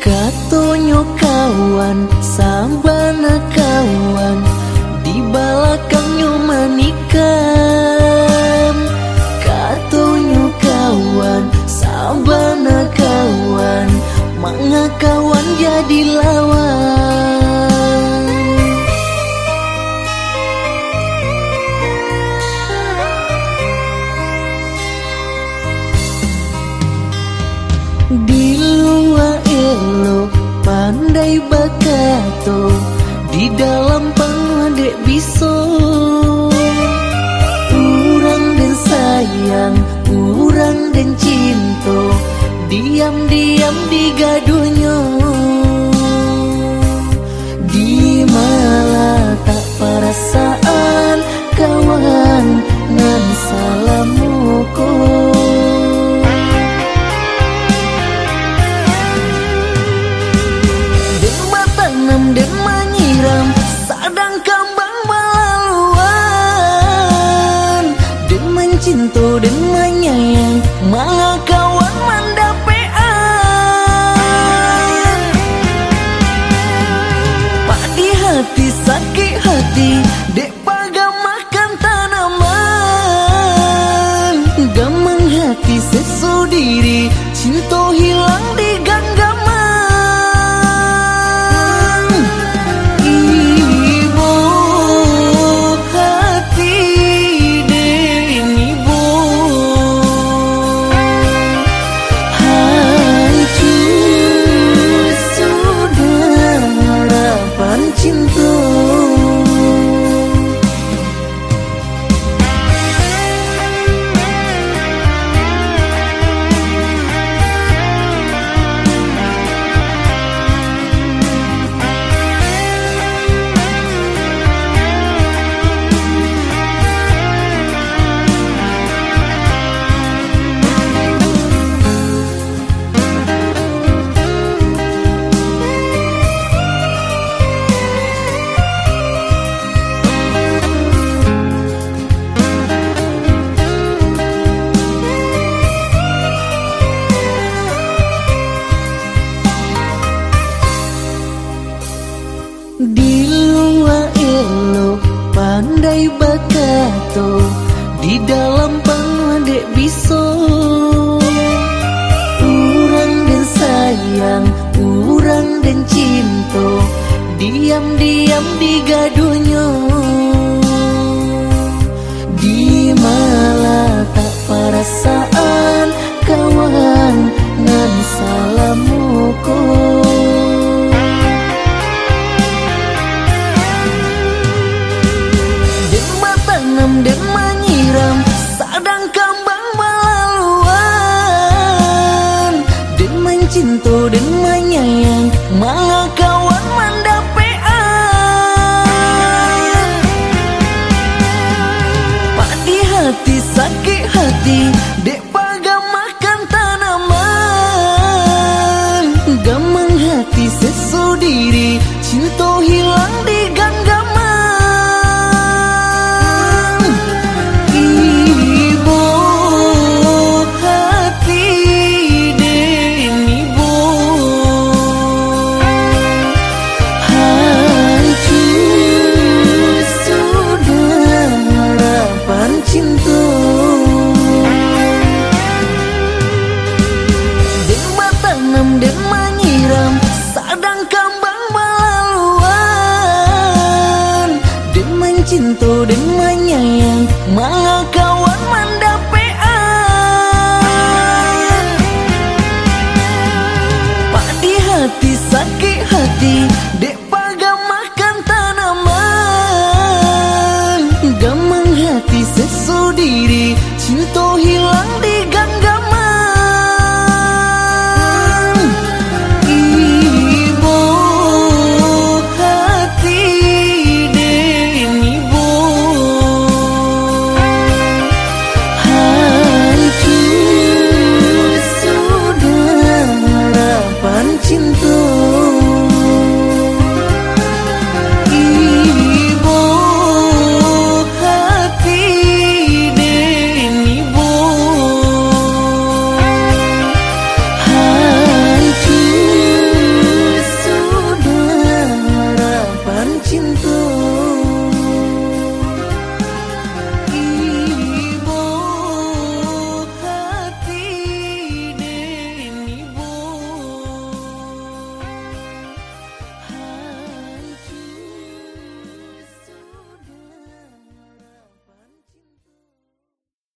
katonyo kawan sambanak andai bakato di dalam pangandek biso. Urang dan sayang urang dan cinta diam-diam digaduhnya. kai bakato di dalam pangwadek biso kadang kambang melaluan Demang cinta, demang nyayang Malah kau tôi đến